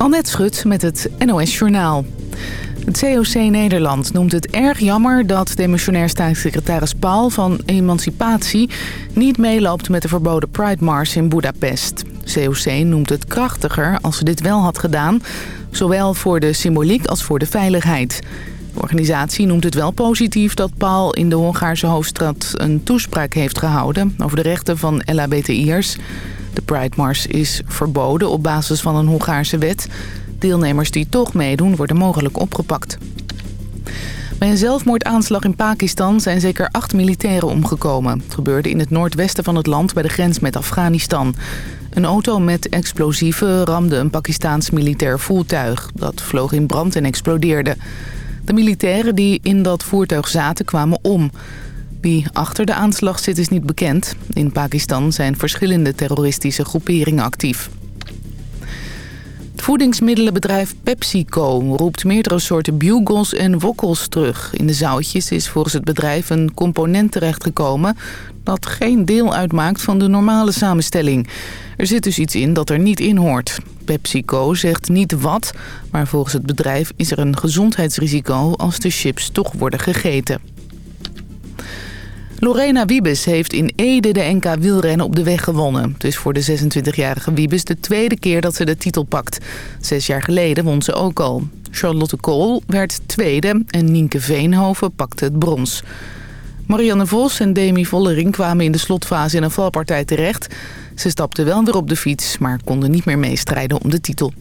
Annette Schut met het NOS Journaal. Het COC Nederland noemt het erg jammer dat demissionair staatssecretaris Paul van Emancipatie niet meeloopt met de verboden Pride Mars in Budapest. COC noemt het krachtiger als ze dit wel had gedaan, zowel voor de symboliek als voor de veiligheid. De organisatie noemt het wel positief dat Paul in de Hongaarse hoofdstad een toespraak heeft gehouden over de rechten van LHBTI'ers. De Pride Mars is verboden op basis van een Hongaarse wet. Deelnemers die toch meedoen worden mogelijk opgepakt. Bij een zelfmoordaanslag in Pakistan zijn zeker acht militairen omgekomen. Het gebeurde in het noordwesten van het land bij de grens met Afghanistan. Een auto met explosieven ramde een Pakistaans militair voertuig. Dat vloog in brand en explodeerde. De militairen die in dat voertuig zaten kwamen om. Wie achter de aanslag zit is niet bekend. In Pakistan zijn verschillende terroristische groeperingen actief. Het voedingsmiddelenbedrijf PepsiCo roept meerdere soorten bugles en wokkels terug. In de zoutjes is volgens het bedrijf een component terechtgekomen... dat geen deel uitmaakt van de normale samenstelling. Er zit dus iets in dat er niet in hoort. PepsiCo zegt niet wat, maar volgens het bedrijf is er een gezondheidsrisico... als de chips toch worden gegeten. Lorena Wiebes heeft in Ede de NK wielrennen op de weg gewonnen. Het is voor de 26-jarige Wiebes de tweede keer dat ze de titel pakt. Zes jaar geleden won ze ook al. Charlotte Kool werd tweede en Nienke Veenhoven pakte het brons. Marianne Vos en Demi Vollering kwamen in de slotfase in een valpartij terecht. Ze stapten wel weer op de fiets, maar konden niet meer meestrijden om de titel.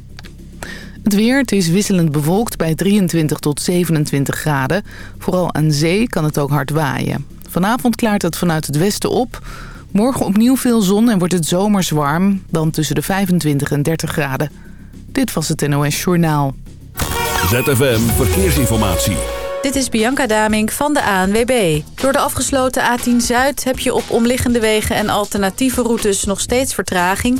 Het weer, het is wisselend bewolkt bij 23 tot 27 graden. Vooral aan zee kan het ook hard waaien. Vanavond klaart het vanuit het westen op. Morgen opnieuw veel zon en wordt het zomers warm. Dan tussen de 25 en 30 graden. Dit was het NOS Journaal. ZFM Verkeersinformatie. Dit is Bianca Damink van de ANWB. Door de afgesloten A10 Zuid heb je op omliggende wegen en alternatieve routes nog steeds vertraging.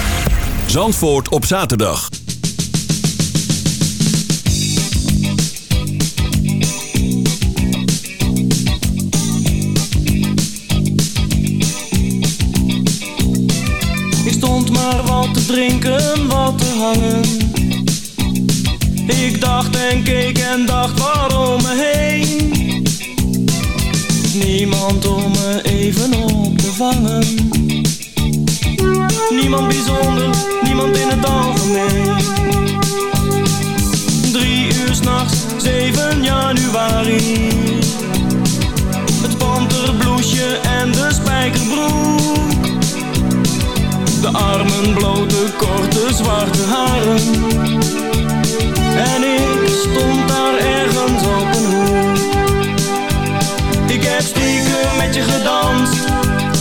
Zandvoort op zaterdag. Ik stond maar wat te drinken, wat te hangen. Ik dacht en keek en dacht waarom me heen. Niemand om me even op te vangen. Niemand bijzonder, niemand in het algemeen. Drie uur s'nachts, 7 januari. Het panterbloesje en de spijkerbroek. De armen blote, korte, zwarte haren. En ik stond daar ergens op een hoek. Ik heb stiekem met je gedanst.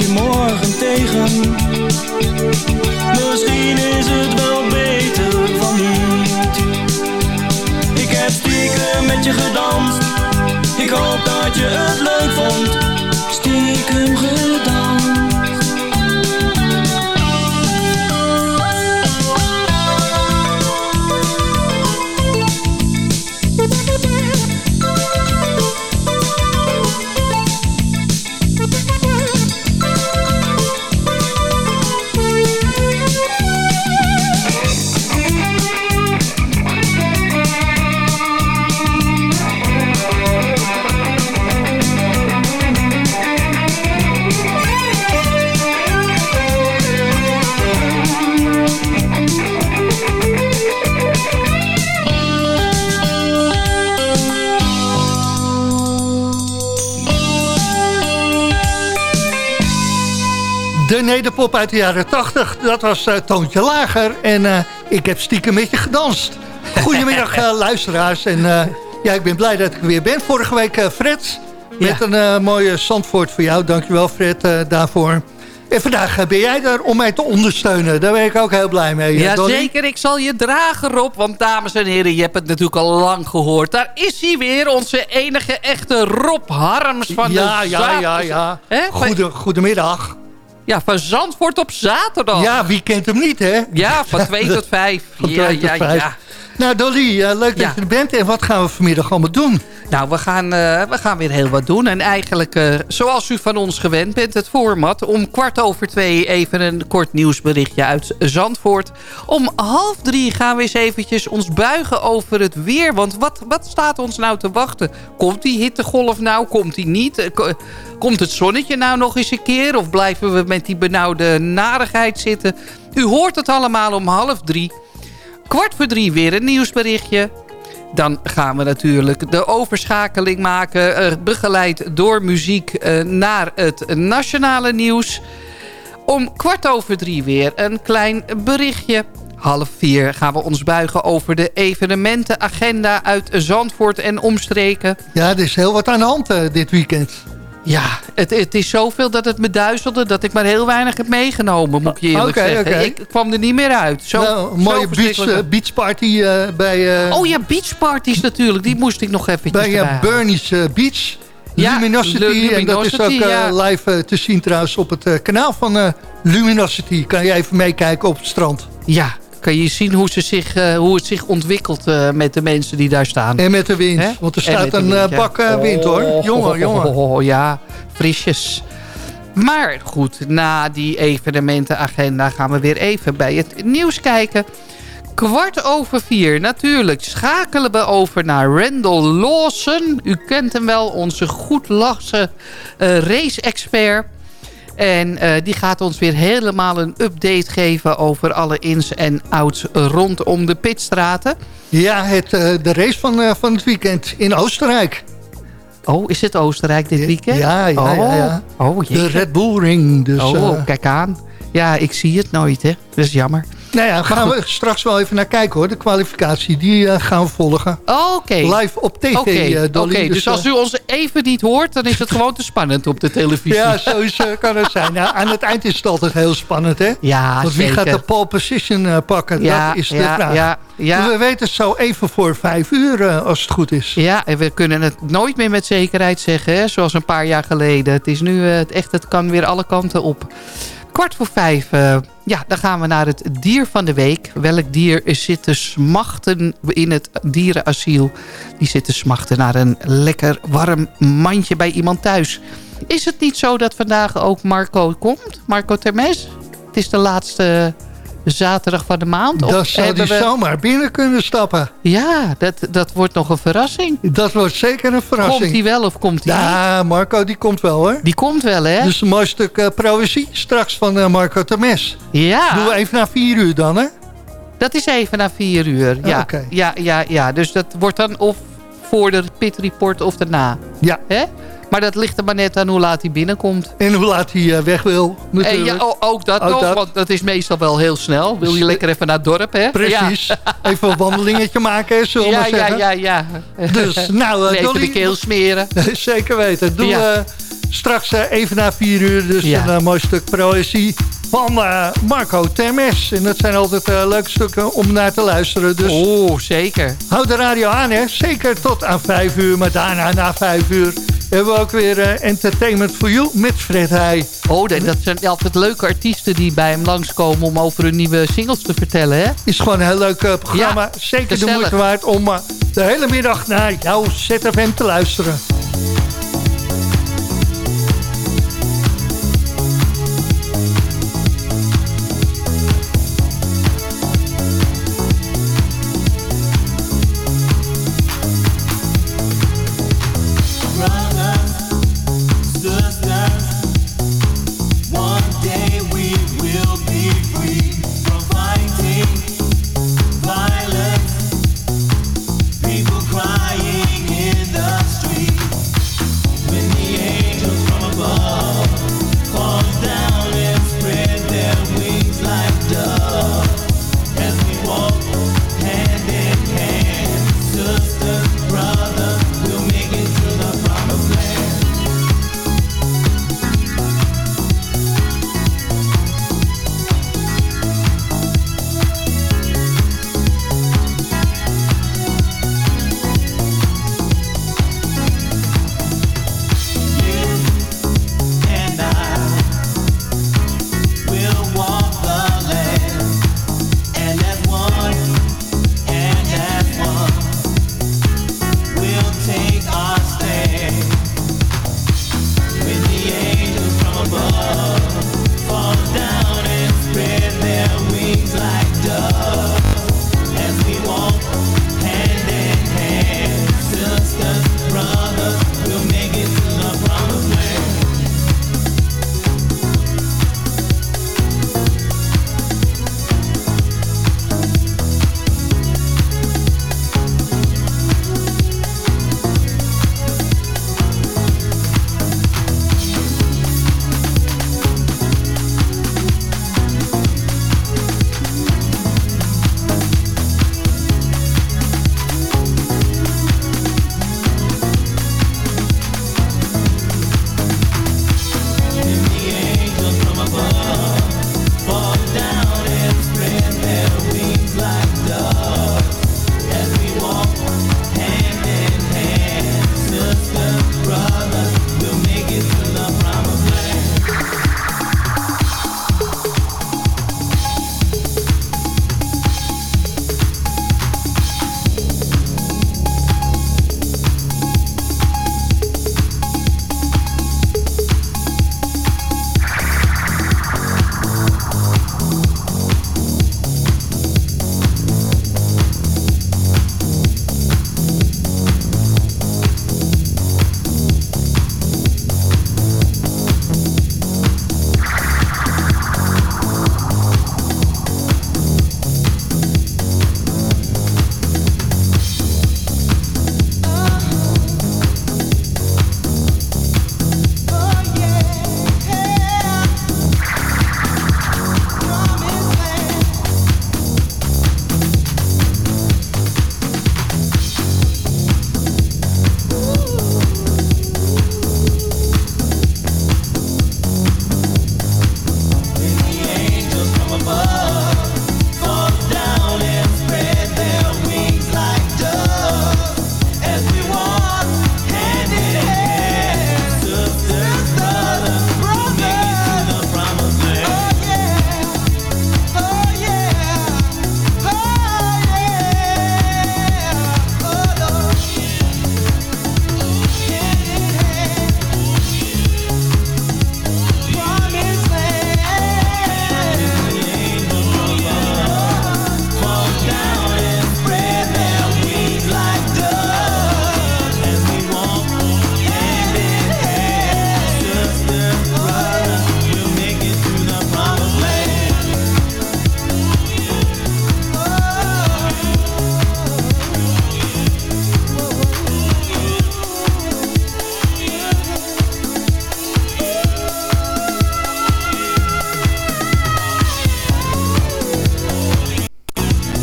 je morgen tegen. Misschien is het wel beter van niet. Ik heb stiekem met je gedanst. Ik hoop dat je het leuk vond. De nederpop uit de jaren 80, dat was uh, Toontje Lager. En uh, ik heb stiekem met je gedanst. Goedemiddag uh, luisteraars. En ja, ik ben blij dat ik er weer ben. Vorige week Fred, met ja. een mooie Zandvoort voor jou. Dankjewel Fred daarvoor. En vandaag ben jij er om mij te ondersteunen. Daar ben ik ook heel blij mee. Jazeker, ik zal je dragen Rob. Want dames en heren, je hebt het natuurlijk al lang gehoord. Daar is hij weer, onze enige echte Rob Harms van ja, de Ja, ja, ja, ja. Goede, goedemiddag. Ja, van Zandvoort op zaterdag. Ja, wie kent hem niet, hè? Ja, van 2 tot 5. Van ja, 2 ja, tot 5. ja. Nou, Dolly, uh, leuk Ja. dat je er bent. En wat gaan we vanmiddag allemaal doen? Nou, we gaan, uh, we gaan weer heel wat doen. En eigenlijk, uh, zoals u van ons gewend bent, het format. Om kwart over twee even een kort nieuwsberichtje uit Zandvoort. Om half drie gaan we eens eventjes ons buigen over het weer. Want wat, wat staat ons nou te wachten? Komt die hittegolf nou? Komt die niet? Eh, ko- Komt het zonnetje nou nog eens een keer? Of blijven we met die benauwde narigheid zitten? U hoort het allemaal om half drie. Kwart voor drie weer een nieuwsberichtje. Dan gaan we natuurlijk de overschakeling maken, eh, begeleid door muziek, eh, naar het nationale nieuws. Om kwart over drie weer een klein berichtje. Half vier gaan we ons buigen over de evenementenagenda uit Zandvoort en omstreken. Ja, er is heel wat aan de hand uh, dit weekend. Ja, het, het is zoveel dat het me duizelde dat ik maar heel weinig heb meegenomen, moet ik je eerlijk zeggen. Ik kwam er niet meer uit. Zo, nou, een zo mooie beach, uh, beachparty uh, bij, uh, Oh ja, beachparties natuurlijk. Die moest ik nog eventjes bij. Bernie's Beach. Ja, Luminosity, Lu- en dat is ook ja. live te zien trouwens op het kanaal van Luminosity. Kan je even meekijken op het strand. Ja, kan je zien hoe, ze zich, uh, hoe het zich ontwikkelt uh, met de mensen die daar staan. En met de wind, want er staat een wind, ja. bak wind hoor. Oh, Jongen, oh, jongen. oh, oh, ja, frisjes. Maar goed, na die evenementenagenda gaan we weer even bij het nieuws kijken. Kwart over vier, natuurlijk, schakelen we over naar Randall Lawson. U kent hem wel, onze goedlachse race-expert. En uh, die gaat ons weer helemaal een update geven over alle ins en outs rondom de pitstraten. Ja, het, uh, de race van, uh, van het weekend in Oostenrijk. Oh, is het Oostenrijk dit weekend? Ja, ja, oh. ja. ja. Oh, de Red Bull Ring. Dus, oh, kijk aan. Ja, ik zie het nooit, hè. Dat is jammer. Nou ja, gaan we straks wel even naar kijken hoor. De kwalificatie, die uh, gaan we volgen. Oh, Oké. Okay. Live op tv, okay. uh, Dolly. Okay, dus, dus als u ons even niet hoort, dan is het gewoon te spannend op de televisie. Ja, zo is, uh, kan het zijn. Nou, aan het eind is het altijd heel spannend, hè? Ja, Want wie zeker. gaat de pole position pakken? Ja, dat is de ja, vraag. Ja, ja. We weten het zo even voor vijf uur, als het goed is. Ja, en we kunnen het nooit meer met zekerheid zeggen, hè? zoals een paar jaar geleden. Het is nu echt, het kan weer alle kanten op. Kwart voor vijf, uh, ja, dan gaan we naar het dier van de week. Welk dier zit te smachten in het dierenasiel? Die zit te smachten naar een lekker warm mandje bij iemand thuis. Is het niet zo dat vandaag ook Marco komt? Marco Termes? Het is de laatste zaterdag van de maand. Dan zou die we... zomaar binnen kunnen stappen. Ja, dat, dat wordt nog een verrassing. Dat wordt zeker een verrassing. Komt hij wel of komt hij ja, niet? Marco die komt wel hoor. Die komt wel hè? Dus een mooi stuk uh, proëzie straks van uh, Marco Temes. Ja. Doen we even na vier uur dan hè? Dat is even na vier uur. Ja, oh, okay. ja, ja, ja. Dus dat wordt dan of voor de pit report of daarna. Ja. Hè? Maar dat ligt er maar net aan hoe laat hij binnenkomt. En hoe laat hij weg wil, En ja, ook dat ook nog, want dat is meestal wel heel snel. Wil je lekker even naar het dorp, hè? Precies. Even een wandelingetje maken, zullen we ja, maar zeggen. Ja, ja, ja. Dus, nou... even Dolly, de keel smeren. Zeker weten. Doe Ja. straks even na vier uur dus een mooi stuk proëzie van eh, Marco Termes. En dat zijn altijd eh, leuke stukken om naar te luisteren. Dus Oh, zeker. houd de radio aan, hè. Zeker tot aan vijf uur. Maar daarna, na vijf uur, hebben we ook weer eh, Entertainment for You met Fred Heij. Oh, dat zijn altijd leuke artiesten die bij hem langskomen... om over hun nieuwe singles te vertellen, hè? Is gewoon een heel leuk eh, programma. Ja, Zeker de moeite waard om eh, de hele middag naar jouw ZFM te luisteren.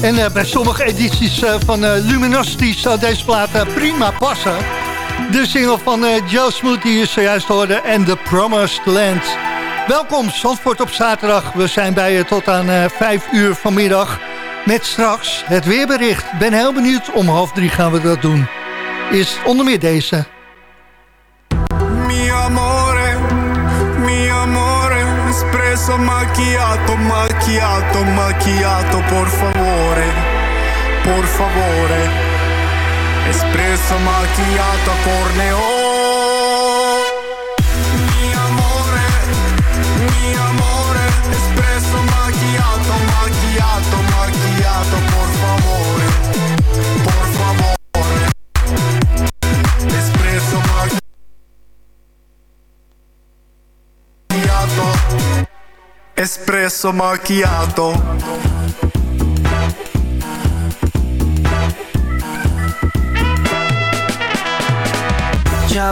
En eh, bij sommige edities eh, van eh, Luminosity zou deze plaat prima passen. De single van Joe Smooth die je zojuist hoorde en The Promised Land. Welkom, Zandvoort op zaterdag. We zijn bij je tot aan eh 5 uur vanmiddag. Met straks het weerbericht. Ben heel benieuwd. Om half drie gaan we dat doen. Is onder meer deze. Mi amore, mi amore, espresso macchiato, macchiato, macchiato, por favore, por favore, espresso macchiato, corneo. Amore, mi amore, espresso macchiato, macchiato, macchiato, por favore, por favore, espresso macchiato espresso macchiato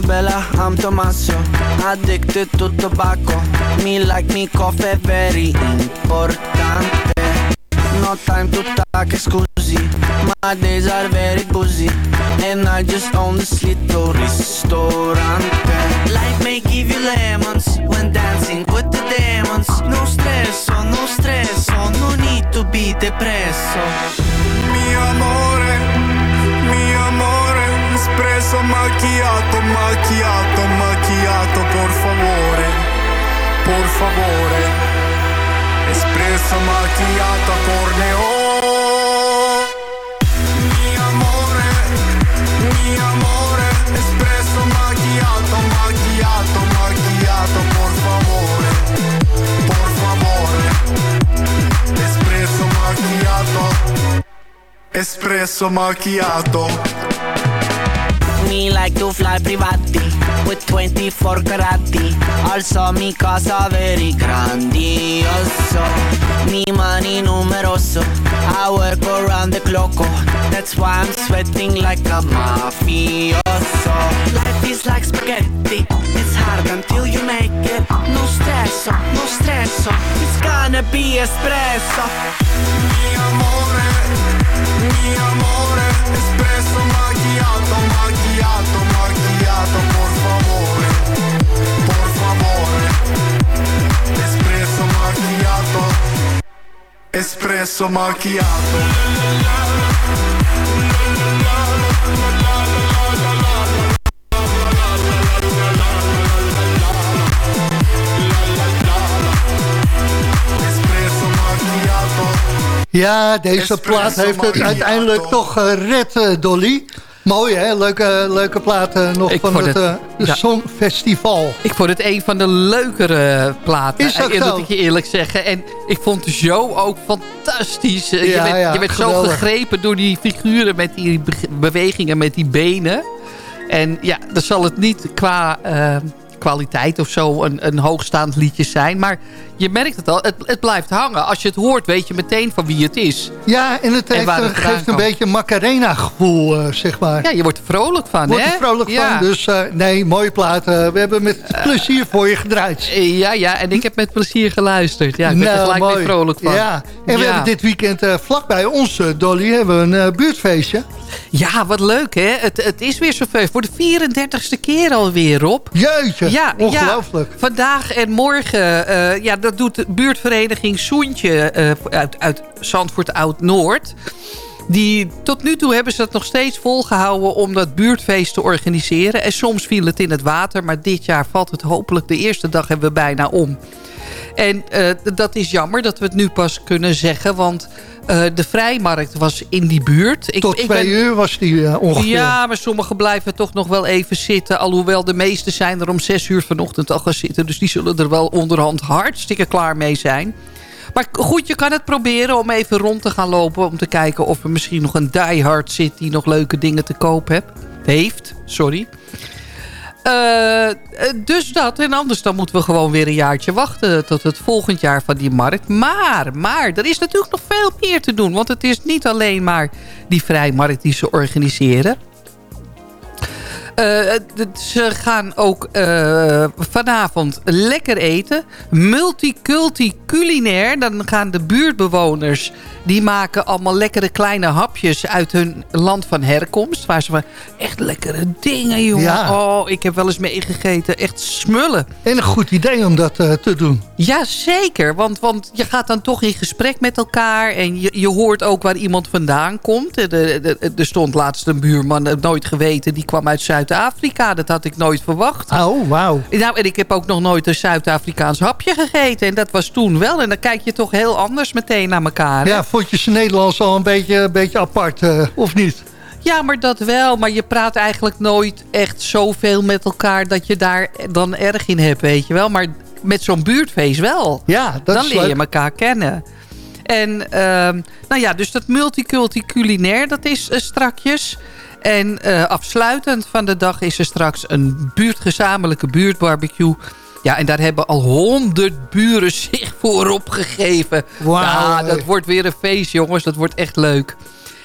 Bella, I'm Tommaso Addicted to tobacco Me like me coffee very importante. No time to talk scusi My days are very busy And I just own this little ristorante. Life may give you lemons When dancing with the demons. No stress, no stress No need to be depresso. Mi amore mi espresso macchiato macchiato macchiato por favore por favore. Espresso macchiato corneo. Mi amore mi amore. Espresso macchiato macchiato macchiato por favore por favore. Espresso macchiato. Espresso macchiato Me like to fly privati with 24 carati. Also mi casa very grandioso. Mi money numeroso. I work around the clock. That's why I'm sweating like a mafioso. Life is like spaghetti. It's hard until you make it. No stress, no stress. It's gonna be espresso. Mi amore, mi amore, espresso macchiato, macchiato, espresso macchiato. Ja, deze plaat heeft het uiteindelijk toch gered, eh, Dolly. Mooi hè, leuke, leuke plaat eh, nog Ik van het, het- eh, ja. Songfestival. Ik vond het een van de leukere platen. Is dat eh, moet ik je eerlijk zeggen. En ik vond de show ook fantastisch. Eh, Ja, je werd, ja, je werd zo gegrepen door die figuren met die be- bewegingen met die benen. En ja, dan zal het niet qua eh, kwaliteit of zo een, een hoogstaand liedje zijn. Maar je merkt het al, het, het blijft hangen. Als je het hoort, weet je meteen van wie het is. Ja, en het En heeft, het geeft een beetje Macarena gevoel, eh, zeg maar. Ja, je wordt er vrolijk van, Wordt hè? er vrolijk ja. van, dus eh, nee, mooie plaat. eh, we hebben met plezier voor je gedraaid. Eh, Ja, ja, en ik heb met plezier geluisterd. Ja, ik ben er Nou, gelijk weer vrolijk van. Ja, en we hebben dit weekend eh, vlakbij ons, eh, Dolly, hebben we een eh, buurtfeestje. Ja, wat leuk hè. Het, het is weer zover. Voor de 34ste keer alweer, Rob. Jeetje, Ja, ongelooflijk. Ja, vandaag en morgen, eh, ja, dat doet de buurtvereniging Soentje eh, uit, uit Zandvoort Oud-Noord. Die, tot nu toe hebben ze het nog steeds volgehouden om dat buurtfeest te organiseren. En soms viel het in het water, maar dit jaar valt het hopelijk. De eerste dag hebben we bijna om. En eh, dat is jammer dat we het nu pas kunnen zeggen, want eh, de vrijmarkt was in die buurt. Ik, Tot ik twee ben- uur was die eh, ongeveer. ja, maar sommigen blijven toch nog wel even zitten. Alhoewel de meeste zijn er om zes uur vanochtend al gaan zitten. Dus die zullen er wel onderhand hartstikke klaar mee zijn. Maar goed, je kan het proberen om even rond te gaan lopen. Om te kijken of er misschien nog een diehard zit die nog leuke dingen te koop heeft. Sorry. Eh, eh, dus dat. En anders dan moeten we gewoon weer een jaartje wachten tot het volgend jaar van die markt. Maar, maar, er is natuurlijk nog veel meer te doen. Want het is niet alleen maar die vrijmarkt die ze organiseren. Eh, ze gaan ook eh, vanavond lekker eten. Multiculti culinair. Dan gaan de buurtbewoners... die maken allemaal lekkere kleine hapjes... uit hun land van herkomst. Waar ze van echt lekkere dingen, jongen. Ja. Oh, ik heb wel eens meegegeten. Echt smullen. En een goed idee om dat eh, te doen. Ja, zeker. Want, want je gaat dan toch in gesprek met elkaar. En je, je hoort ook waar iemand vandaan komt. Er, er, er stond laatst een buurman, nooit geweten... die kwam uit Zuid-Afrika. Dat had ik nooit verwacht. Oh, wauw. Nou, en ik heb ook nog nooit een Zuid-Afrikaans hapje gegeten. En dat was toen wel. En dan kijk je toch heel anders meteen naar elkaar. hè? Ja, vond je ze Nederlands al een beetje, een beetje apart, eh, of niet? Ja, maar dat wel. Maar je praat eigenlijk nooit echt zoveel met elkaar... dat je daar dan erg in hebt, weet je wel. Maar met zo'n buurtfeest wel. Ja, dat dan leer je elkaar kennen. En ehm, nou ja, dus dat multiculti culinair, dat is eh, strakjes. En eh, afsluitend van de dag is er straks een buurtgezamenlijke buurtbarbecue. Ja, en daar hebben al honderd buren zich voor opgegeven. Wauw. Ja, dat wordt weer een feest, jongens. Dat wordt echt leuk.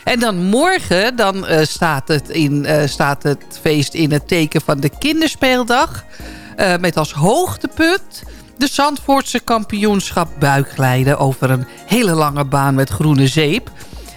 En dan morgen dan, eh, staat, het in, eh, staat het feest in het teken van de kinderspeeldag. Met als hoogtepunt de Zandvoortse kampioenschap buikglijden... over een hele lange baan met groene zeep.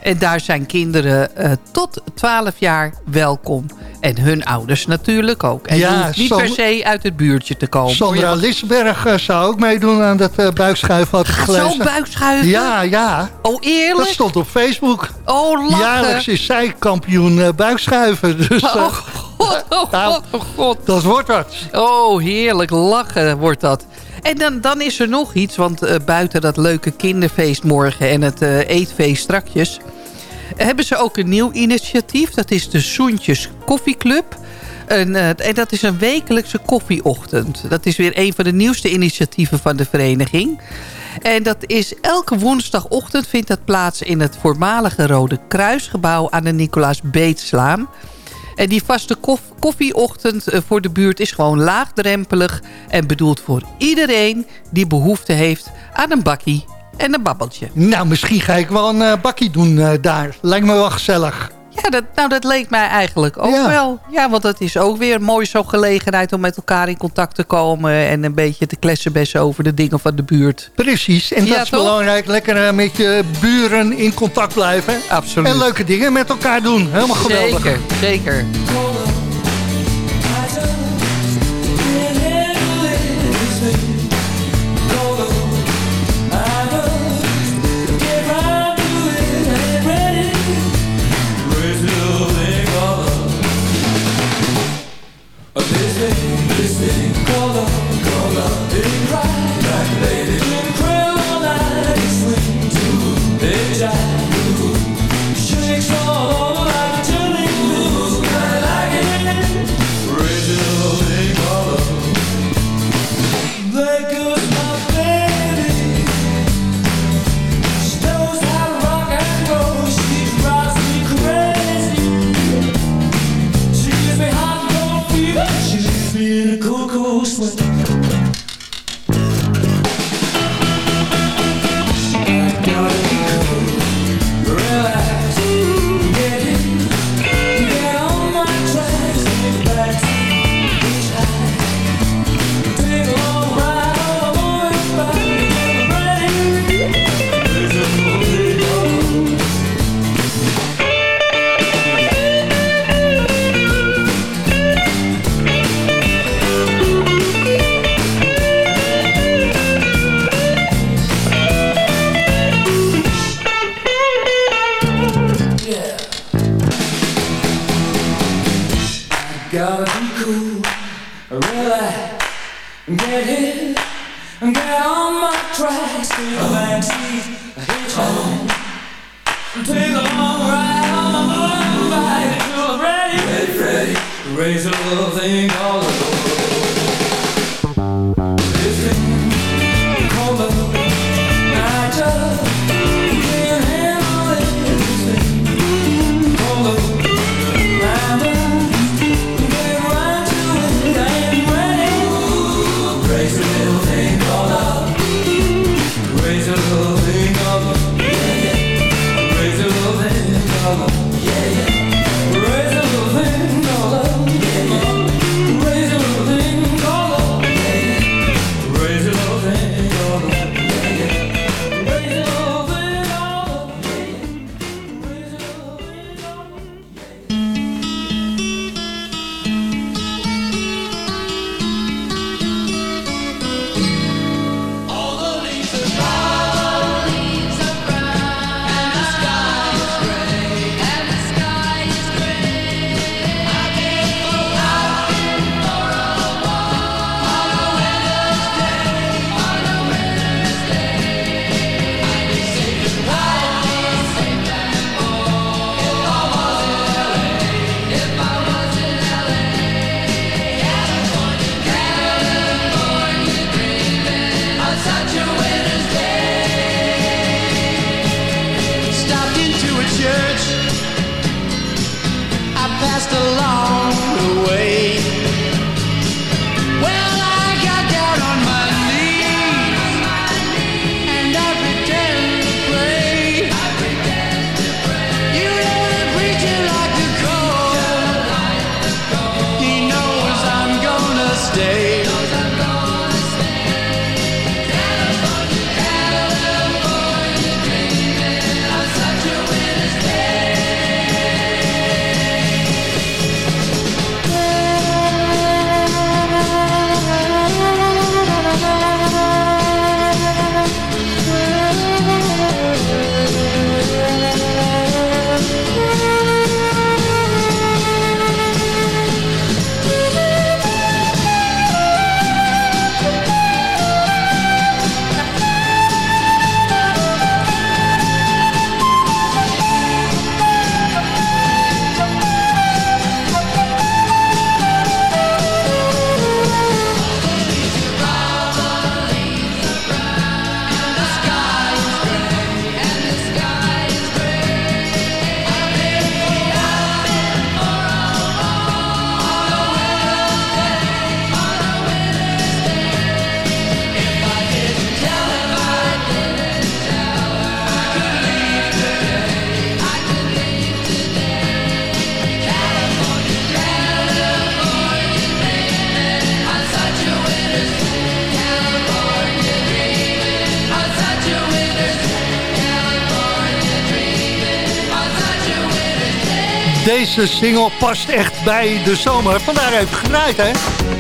En daar zijn kinderen eh, tot 12 jaar welkom. En hun ouders natuurlijk ook. En Ja, niet San- per se uit het buurtje te komen. Sandra Lisberg eh, zou ook meedoen aan dat eh, buikschuiven, had gelezen. zo'n buikschuiven? Ja, ja. Oh, Dat eerlijk? stond op Facebook. Oh, lachen. Jaarlijks is zij kampioen buikschuiven. Dus Oh god, oh Nou. god, oh god. dat wordt wat. Oh, heerlijk lachen wordt dat. En dan, dan is er nog iets, want eh, buiten dat leuke kinderfeest morgen... en het eh, eetfeest strakjes... hebben ze ook een nieuw initiatief. Dat is de Soentjes Koffieclub. En, eh, en dat is een wekelijkse koffieochtend. Dat is weer een van de nieuwste initiatieven van de vereniging. En dat is elke woensdagochtend vindt dat plaats in het voormalige Rode Kruisgebouw aan de Nicolaas Beetslaan. En die vaste koff- koffieochtend eh, voor de buurt is gewoon laagdrempelig... en bedoeld voor iedereen die behoefte heeft aan een bakkie en een babbeltje. Nou, misschien ga ik wel een eh, bakkie doen eh, daar. Lijkt me wel gezellig. Ja, dat, nou, dat leek mij eigenlijk ook Ja. wel. Ja, want dat is ook weer mooi zo'n gelegenheid om met elkaar in contact te komen... en een beetje te klessenbessen over de dingen van de buurt. Precies. En Ja, dat is toch? belangrijk. Lekker eh, met je buren in contact blijven. Absoluut. En leuke dingen met elkaar doen. Helemaal geweldig. Zeker, zeker. deze single past echt bij de zomer. Vandaar heeft hè?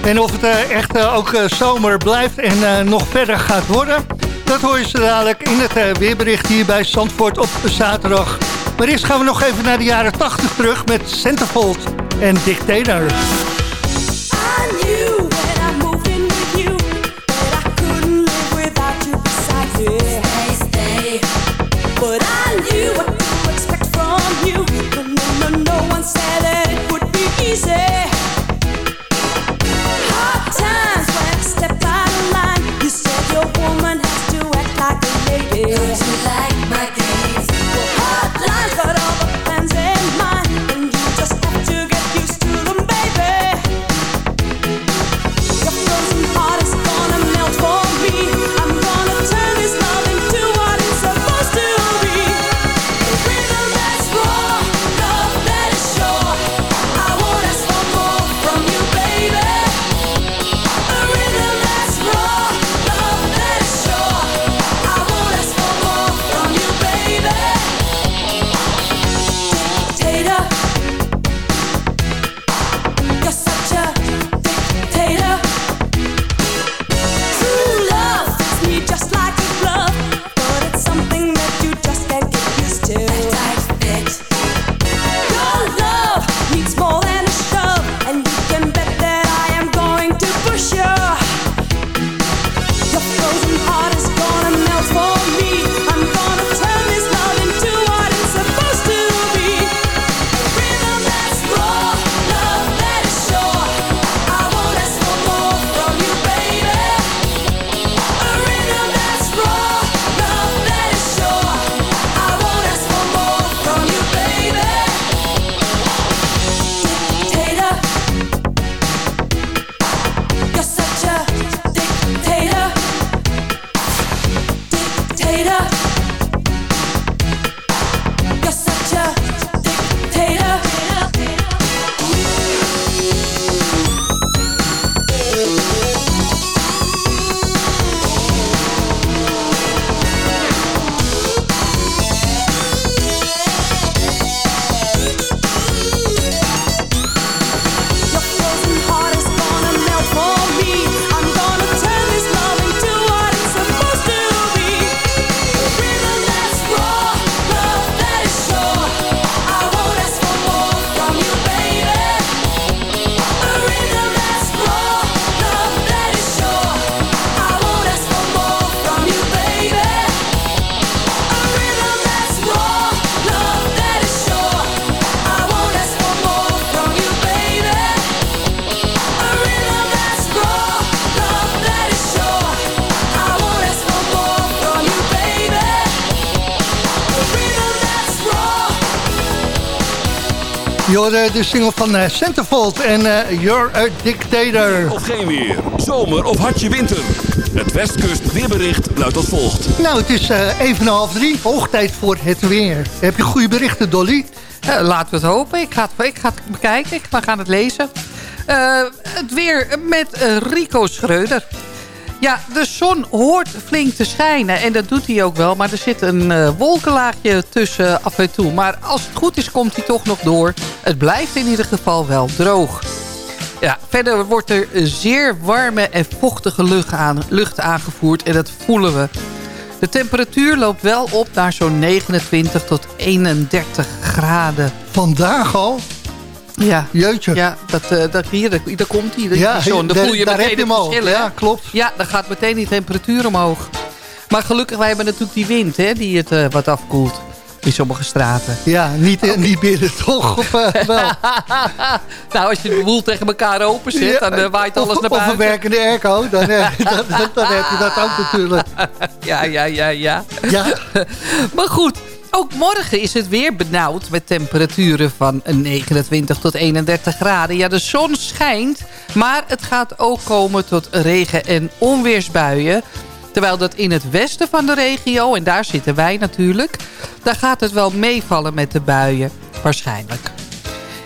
En of het eh, echt eh, ook eh, zomer blijft en nog verder gaat worden... dat hoor je zo dadelijk in het weerbericht hier bij Zandvoort op zaterdag. Maar eerst gaan we nog even naar de jaren 80 terug met Centerfold en Dictator. Hoorde de single van eh, Centerfold en eh, You're a Dictator. Of geen weer. Zomer of hartje winter. Het Westkust weerbericht luidt als volgt. Nou, het is eh, even half drie. Hoog tijd voor het weer. Heb je goede berichten, Dolly? Eh, laten we het hopen. Ik ga het, ik ga het bekijken. Ik- We gaan het lezen. Eh, het weer met eh, Rico Schreuder. Ja, de zon hoort flink te schijnen. En dat doet hij ook wel. Maar er zit een eh, wolkenlaagje tussen af en toe. Maar als het goed is, komt hij toch nog door. Het blijft in ieder geval wel droog. Ja, verder wordt er zeer warme en vochtige lucht, aan, lucht aangevoerd. En dat voelen we. De temperatuur loopt wel op naar zo'n 29 tot 31 graden. Vandaag al? Ja. Jeutje. Ja, dat, eh, dat hier, daar, komt hij. Ja, Ja, dan voel je daar meteen heb je het hem al. verschil? Ja, klopt. Ja, dan gaat meteen die temperatuur omhoog. Maar gelukkig, wij hebben natuurlijk die wind, hè, die het eh, wat afkoelt. In sommige straten. Ja, niet, niet binnen toch? Of, eh, wel? nou, als je de boel tegen elkaar open zet, dan eh, waait alles of, naar Of een buiten. werkende airco, dan, dan, dan, dan heb je dat ook natuurlijk. Ja, ja, ja, ja. Ja. maar goed, ook morgen is het weer benauwd met temperaturen van 29 tot 31 graden. Ja, de zon schijnt, maar het gaat ook komen tot regen- en onweersbuien. Terwijl dat in het westen van de regio, en daar zitten wij natuurlijk... daar gaat het wel meevallen met de buien, waarschijnlijk.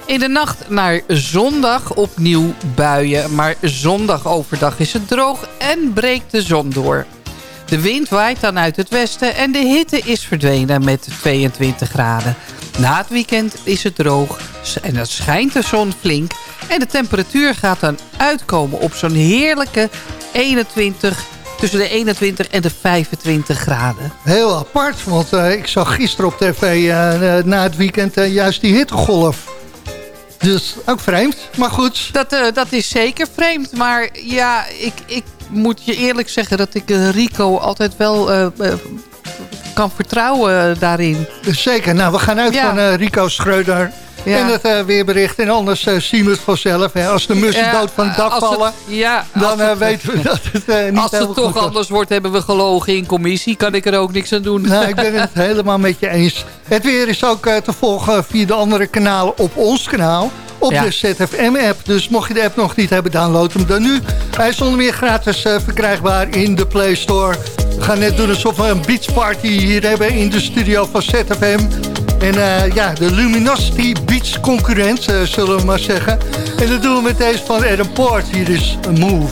In de nacht naar zondag opnieuw buien. Maar zondag overdag is het droog en breekt de zon door. De wind waait dan uit het westen en de hitte is verdwenen met 22 graden. Na het weekend is het droog en dan schijnt de zon flink. En de temperatuur gaat dan uitkomen op zo'n heerlijke 21, tussen de 21 en de 25 graden. Heel apart, want eh, ik zag gisteren op tv eh, eh, na het weekend juist die hittegolf. Dus ook vreemd, maar goed. Dat, dat is zeker vreemd. Maar ja, ik, ik moet je eerlijk zeggen dat ik eh, Rico altijd wel eh, eh, kan vertrouwen daarin. Zeker, nou we gaan uit Ja. van Rico Schreuder Ja. en het weerbericht. En anders zien we het vanzelf. Hè. Als de mussen Ja, dood van het dak het- vallen, ja, dan het- weten we dat het niet Als het toch anders wordt, hebben we gelogen in commissie. Kan ik er ook niks aan doen. Nou, ik ben het helemaal met je eens. Het weer is ook te volgen via de andere kanalen op ons kanaal. Op Ja. de ZFM-app. Dus mocht je de app nog niet hebben, download hem dan nu. Hij is onder meer gratis eh, verkrijgbaar in de Play Store. We gaan net doen alsof we een beachparty hier hebben in de studio van ZFM. En eh, ja, de Luminosity Beach concurrent, eh, zullen we maar zeggen. En dat doen we met deze van Adam Port. Hier is een move.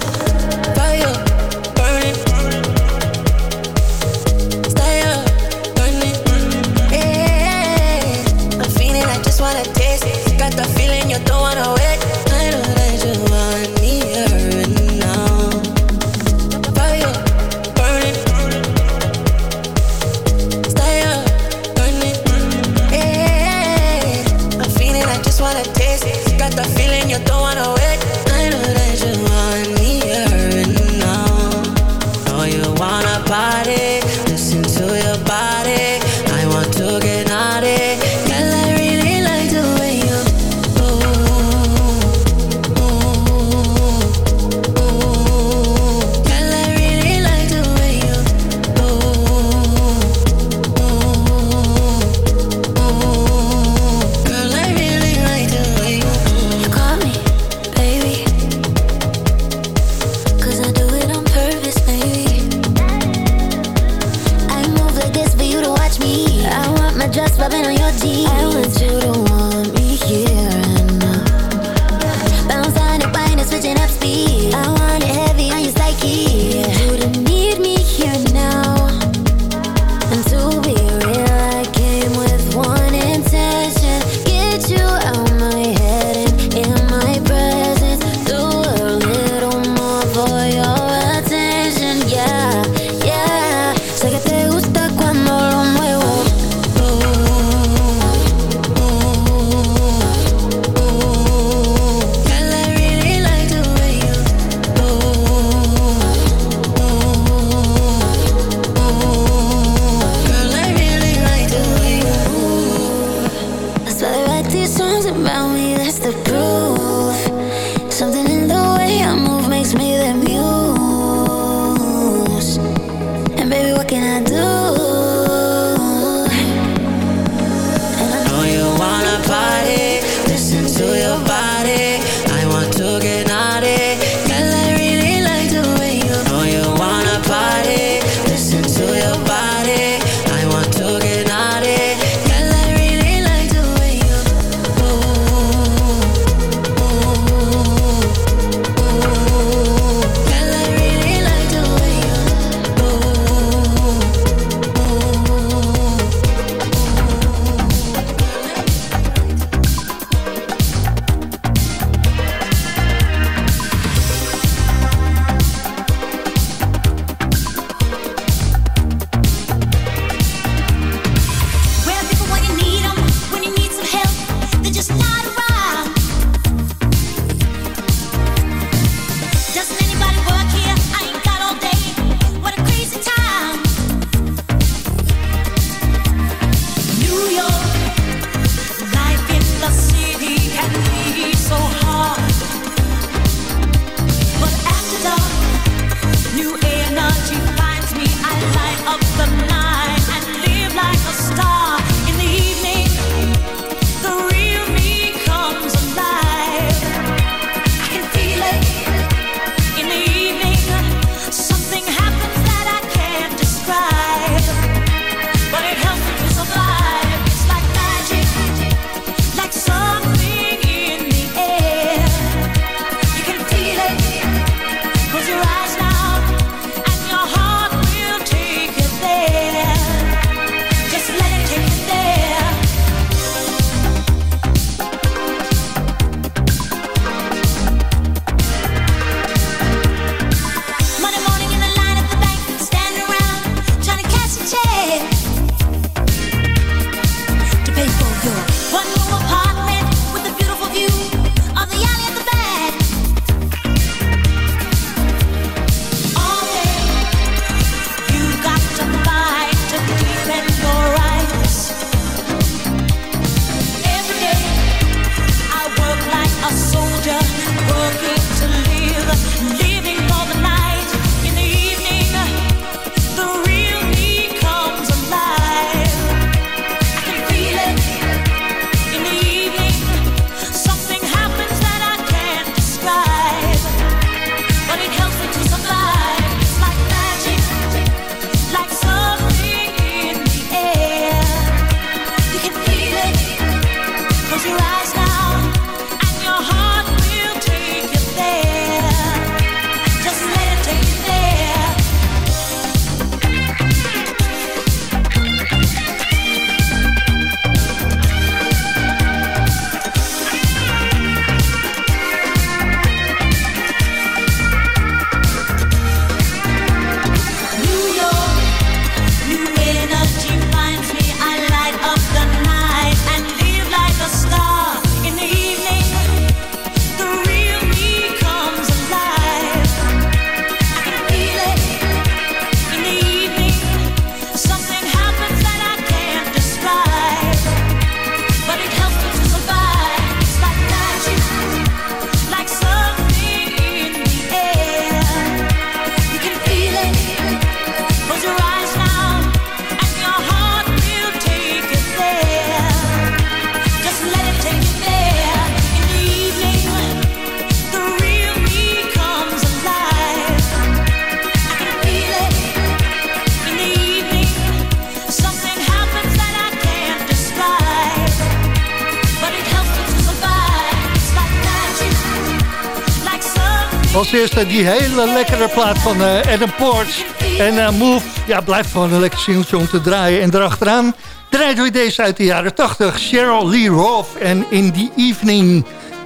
Als eerste die hele lekkere plaat van eh, Adam Ports. En eh, Move, ja, blijft gewoon een lekker singeltje om te draaien. En erachteraan draaien we deze uit de jaren 80. Cheryl Lee Roth en In the Evening.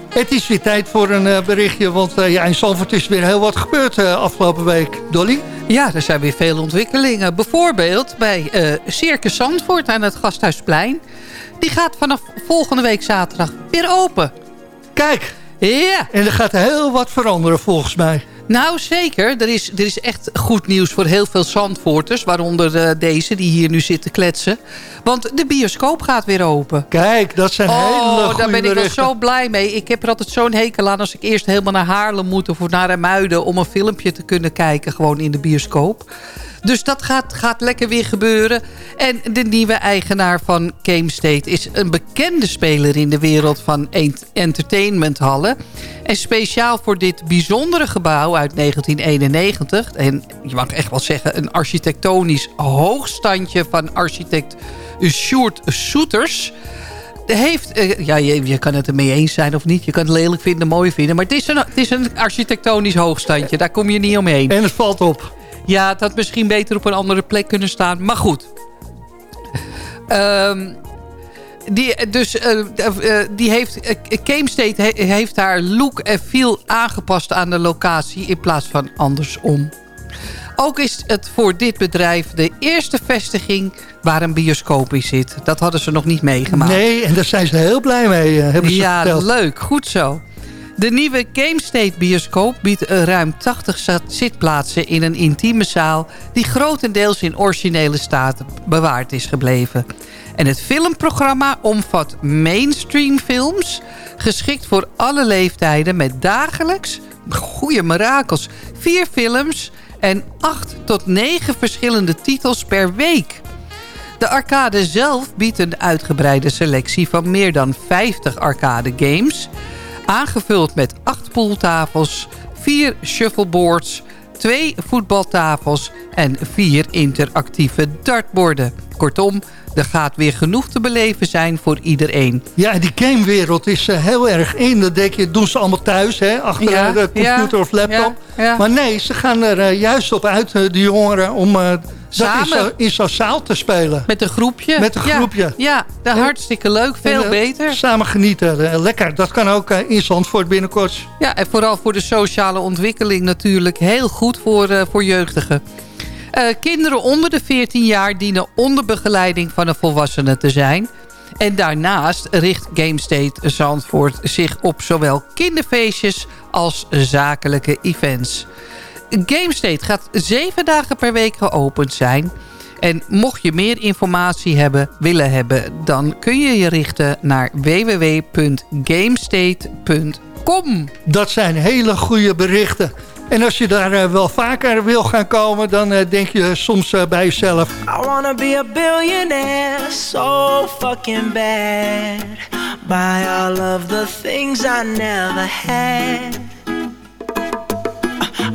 Het is weer tijd voor een eh, berichtje, want ja, in Zandvoort is weer heel wat gebeurd afgelopen week. Dolly? Ja, er zijn weer veel ontwikkelingen. Bijvoorbeeld bij Circus Zandvoort aan het Gasthuisplein. Die gaat vanaf volgende week zaterdag weer open. Kijk, Ja, en er gaat heel wat veranderen volgens mij. nou zeker. Er is, er is echt goed nieuws voor heel veel Zandvoorters. Waaronder eh, deze die hier nu zitten kletsen. Want de bioscoop gaat weer open. Kijk, dat zijn hele Oh, daar ben ik wel zo blij mee. Ik heb er altijd zo'n hekel aan als ik eerst helemaal naar Haarlem moet... of naar Muiden om een filmpje te kunnen kijken. Gewoon in de bioscoop. Dus dat gaat, gaat lekker weer gebeuren. En de nieuwe eigenaar van Game State is een bekende speler... in de wereld van ent- entertainmenthallen. En speciaal voor dit bijzondere gebouw uit 1991... en je mag echt wel zeggen een architectonisch hoogstandje... van architect Sjoerd Soeters heeft, eh, ja, je, je kan het ermee eens zijn of niet. Je kan het lelijk vinden, mooi vinden. Maar het is een, het is een architectonisch hoogstandje. Daar kom je niet omheen. En het valt op. Ja, het had misschien beter op een andere plek kunnen staan. Maar goed. Ehm, die, dus, eh, eh, die heeft, uh, Game State he- heeft haar look en feel aangepast aan de locatie... in plaats van andersom. Ook is het voor dit bedrijf de eerste vestiging waar een bioscoop in zit. Dat hadden ze nog niet meegemaakt. Nee, en daar zijn ze heel blij mee, eh, hebben ze Ja, verteld. leuk. Goed zo. De nieuwe Game State bioscoop biedt ruim 80 za- zitplaatsen in een intieme zaal... die grotendeels in originele staat bewaard is gebleven. En het filmprogramma omvat mainstream films... geschikt voor alle leeftijden met dagelijks, goede mirakels... vier films en acht tot negen verschillende titels per week... De arcade zelf biedt een uitgebreide selectie van meer dan 50 arcade games. Aangevuld met 8 pooltafels, 4 shuffleboards, 2 voetbaltafels en 4 interactieve dartborden. Kortom, er gaat weer genoeg te beleven zijn voor iedereen. Ja, die gamewereld is eh, heel erg in. Dat denk je, doen ze allemaal thuis, hè, achter Ja, de computer ja, of laptop. ja. Maar nee, ze gaan er eh, juist op uit, eh, de jongeren, om eh, dat Samen. zo- zaal te spelen. Met een groepje. Met een groepje. Ja, ja, hartstikke leuk. Veel En, eh, beter. Samen genieten, eh, lekker. Dat kan ook eh, in Zandvoort binnenkort. Ja, en vooral voor de sociale ontwikkeling natuurlijk heel goed voor, voor jeugdigen. Kinderen onder de 14 jaar dienen onder begeleiding van een volwassene te zijn. En daarnaast richt GameState Zandvoort zich op zowel kinderfeestjes als zakelijke events. GameState gaat zeven dagen per week geopend zijn. En mocht je meer informatie hebben, willen hebben... dan kun je je richten naar www.gamestate.com. Dat zijn hele goede berichten. En als je daar eh, wel vaker wil gaan komen, dan eh, denk je soms eh, bij jezelf... I wanna be a billionaire so fucking bad. Buy all of the things I never had.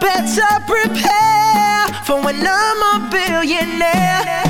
better prepare for when I'm a billionaire.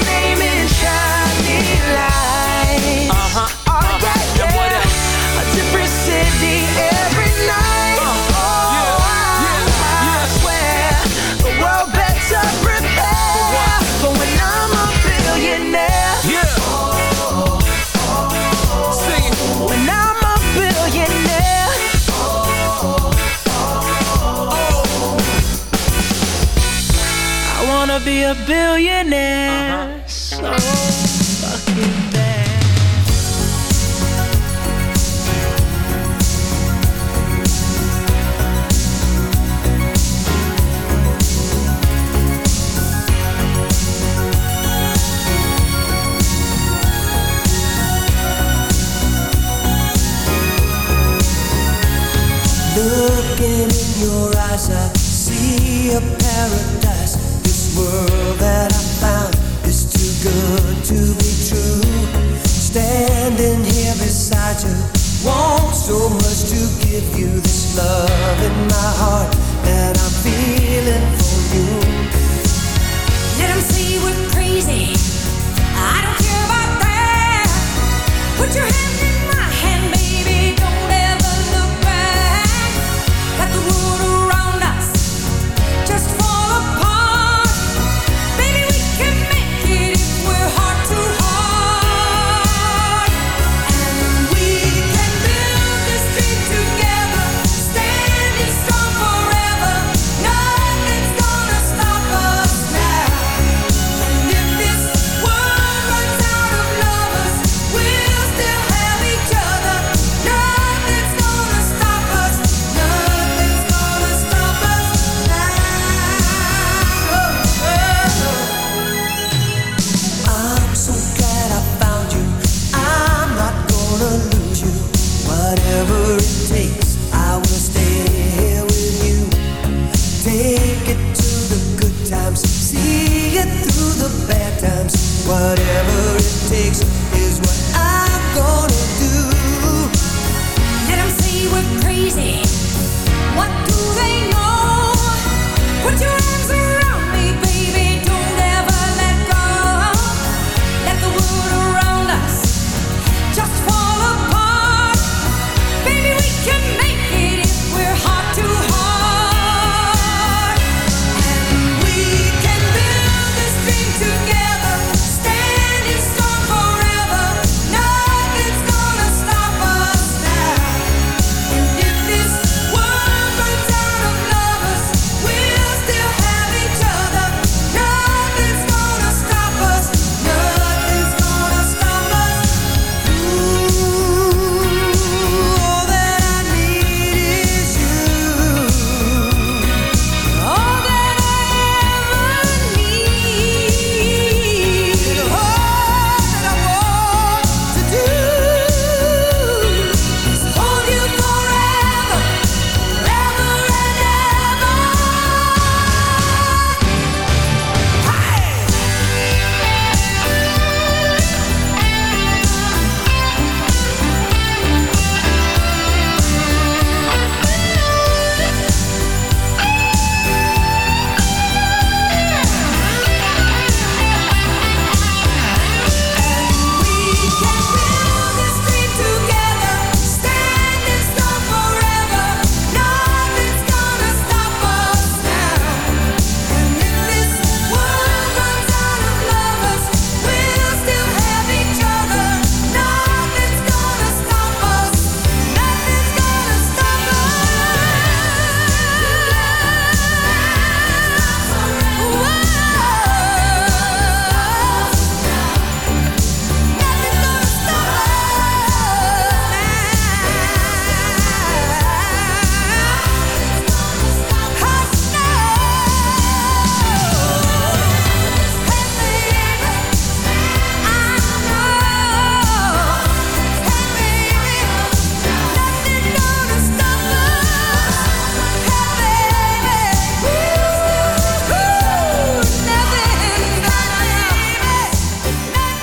a billionaire. So fucking bad. Looking in your eyes, I see a paradise. World that I found is too good to be true. Standing here beside you, want so much to give you this love in my heart that I'm feeling for you. We're crazy. I don't care about that. Put your hand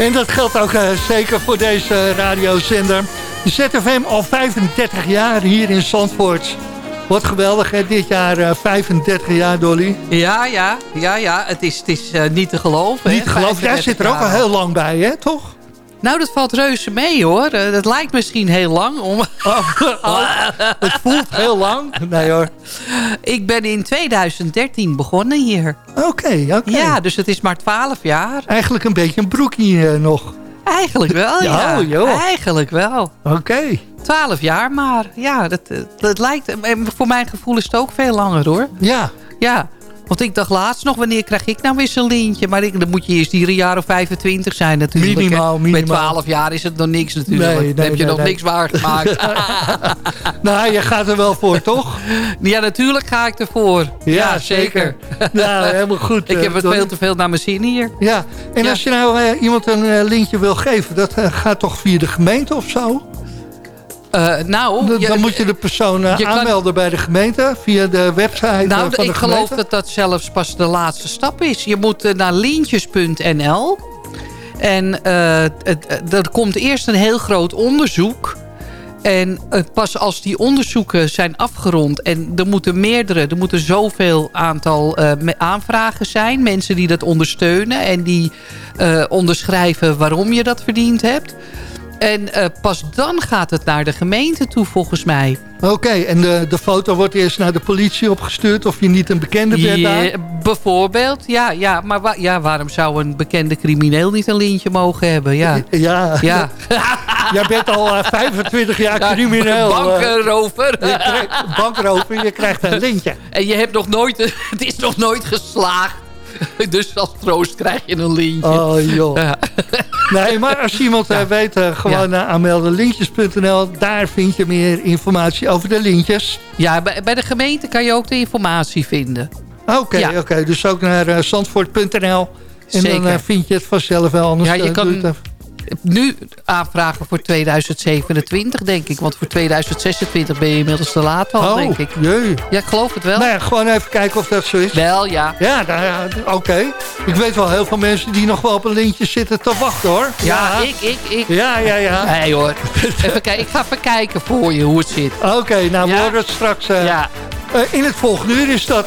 En dat geldt ook eh, zeker voor deze radiozender. ZFM al 35 jaar hier in Zandvoort. Wat geweldig, hè? Dit jaar eh, 35 jaar, Dolly. Ja, ja, ja, ja. Het is, het is eh, niet te geloven. Niet te geloven. Jij 35 zit er ook al heel lang bij, hè? Toch? Nou, dat valt reuze mee, hoor. Eh, dat lijkt misschien heel lang. Om... het voelt heel lang. Nee hoor. Ik ben in 2013 begonnen hier. Oké, oké. Ja, dus het is maar 12 jaar. Eigenlijk een beetje een broekje eh, nog. Eigenlijk wel, ja. Ja, joh. Eigenlijk wel. Oké. 12 jaar maar. Ja, dat, dat, dat lijkt... Voor mijn gevoel is het ook veel langer, hoor. Ja. Ja. Want ik dacht laatst nog, wanneer krijg ik nou weer zo'n lintje? Maar ik, dan moet je eerst hier een jaar of 25 zijn natuurlijk. Minimaal, minimaal. Met 12 jaar is het nog niks natuurlijk. Nee, nee, dan heb je nee, nog niks waargemaakt. Nou, je gaat er wel voor, toch? ja, natuurlijk ga ik ervoor. Ja, zeker. Nou, helemaal goed. Ik eh, heb het Dolly. veel te veel naar mijn zin hier. Ja, en Ja. als je nou eh, iemand een eh, lintje wil geven, dat eh, gaat toch via de gemeente of zo? Eh, nou, Dan, je- moet je de persoon eh, je kan- aanmelden bij de gemeente via de website eh, Nou, van ik de geloof gemeente. dat dat zelfs pas de laatste stap is. Je moet eh, naar lintjes.nl. En eh, het, eh, er komt eerst een heel groot onderzoek. En eh, pas als die onderzoeken zijn afgerond... en er moeten meerdere, er moeten zoveel aantal eh, aanvragen zijn... mensen die dat ondersteunen en die eh, onderschrijven waarom je dat verdiend hebt... En eh, pas dan gaat het naar de gemeente toe, volgens mij. Oké, en de, de foto wordt eerst naar de politie opgestuurd of je niet een bekende bent daar? Ja, bijvoorbeeld, ja, ja. Maar wa- ja, waarom zou een bekende crimineel niet een lintje mogen hebben? Ja. Ja, Ja. jij bent al eh, 25 jaar Ja, crimineel. eh. Je krijgt, bankrover, je krijgt een lintje. En je hebt nog nooit, het is nog nooit geslaagd. Dus als troost krijg je een lintje. Oh joh. Ja. Nee, maar als iemand eh, weet, eh, gewoon eh, aanmelden lintjes.nl. Daar vind je meer informatie over de lintjes. Ja, bij, bij de gemeente kan je ook de informatie vinden. Oké, Ja. oké. Dus ook naar eh, zandvoort.nl. En dan eh, vind je het vanzelf wel. Anders Ja, je eh, kan-. Nu aanvragen voor 2027, denk ik. Want voor 2026 ben je inmiddels te laat al, Oh, denk ik. jee. Ja, ik geloof het wel. Nou ja, gewoon even kijken of dat zo is. Wel, ja. Ja, nou ja, oké. Ik weet wel heel veel mensen die nog wel op een lintje zitten te wachten, hoor. Ja, ik, ik, ik. Ja, ja, ja. Nee hoor. Even kijken, ik ga even kijken voor je hoe het zit. Oké, nou, we horen het straks. eh, Ja. eh, in het volgende uur is dat...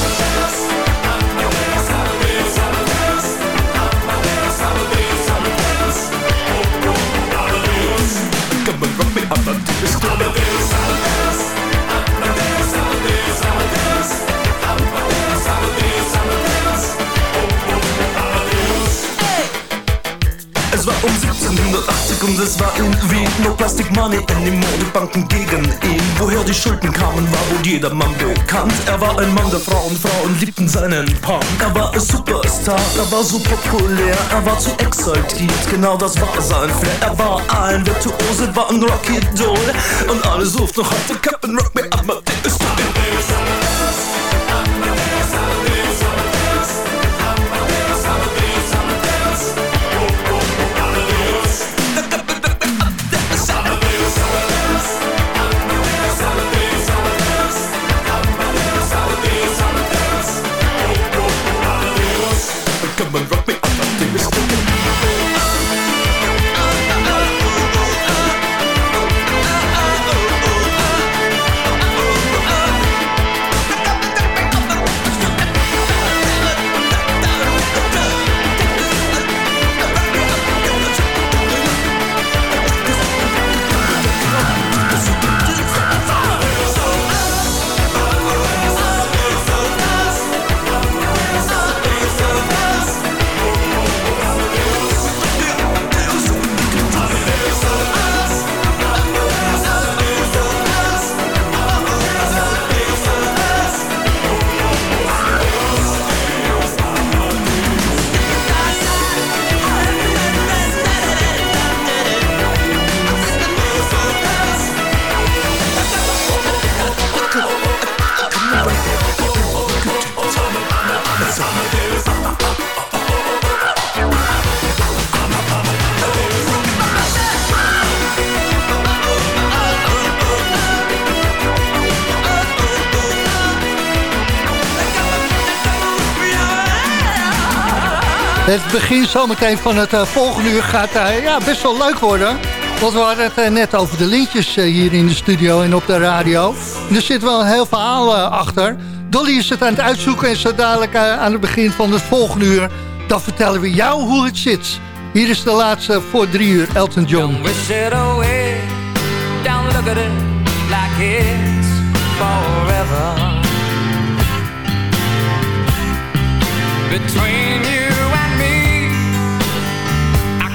Es war um 1780 und es war in Wien No Plastic Money anymore, die Banken gegen ihn. Woher die Schulden kamen, war wohl jedermann bekannt. Er war ein Mann der Frauen, Frauen liebten seinen Punk. Er war ein Superstar, er war so populär Er war zu exaltiert, genau das war sein Flair. Er war ein Virtuose, war ein Rocky-Doll Und alle suchten noch heute Captain Rock Me Amadeus Come Het begin zometeen van het eh, volgende uur gaat eh, ja, best wel leuk worden. Want we hadden het eh, net over de lintjes hier in de studio en op de radio. Er zit wel een heel verhaal achter. Dolly is het aan het uitzoeken en zo dadelijk aan het begin van het volgende uur... dan vertellen we jou hoe het zit. Hier is de laatste voor drie uur, Elton John. wish it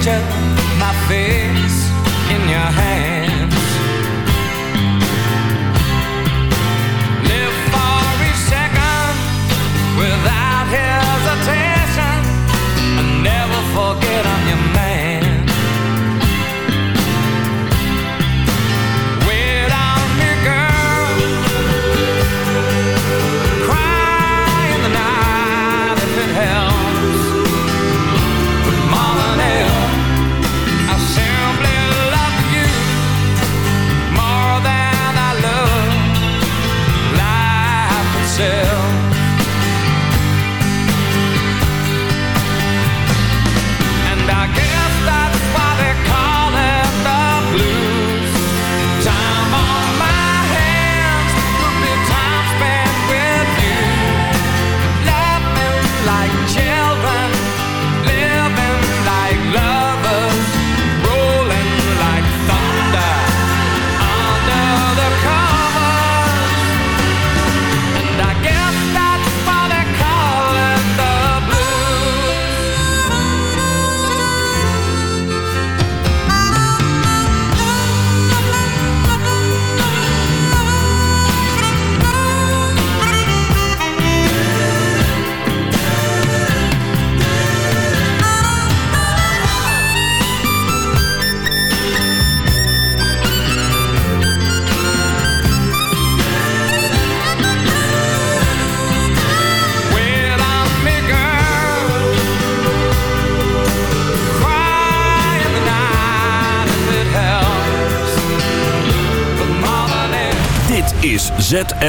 picture my face